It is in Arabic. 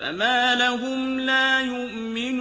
فَمَا لَهُمْ لَا يُؤْمِنُونَ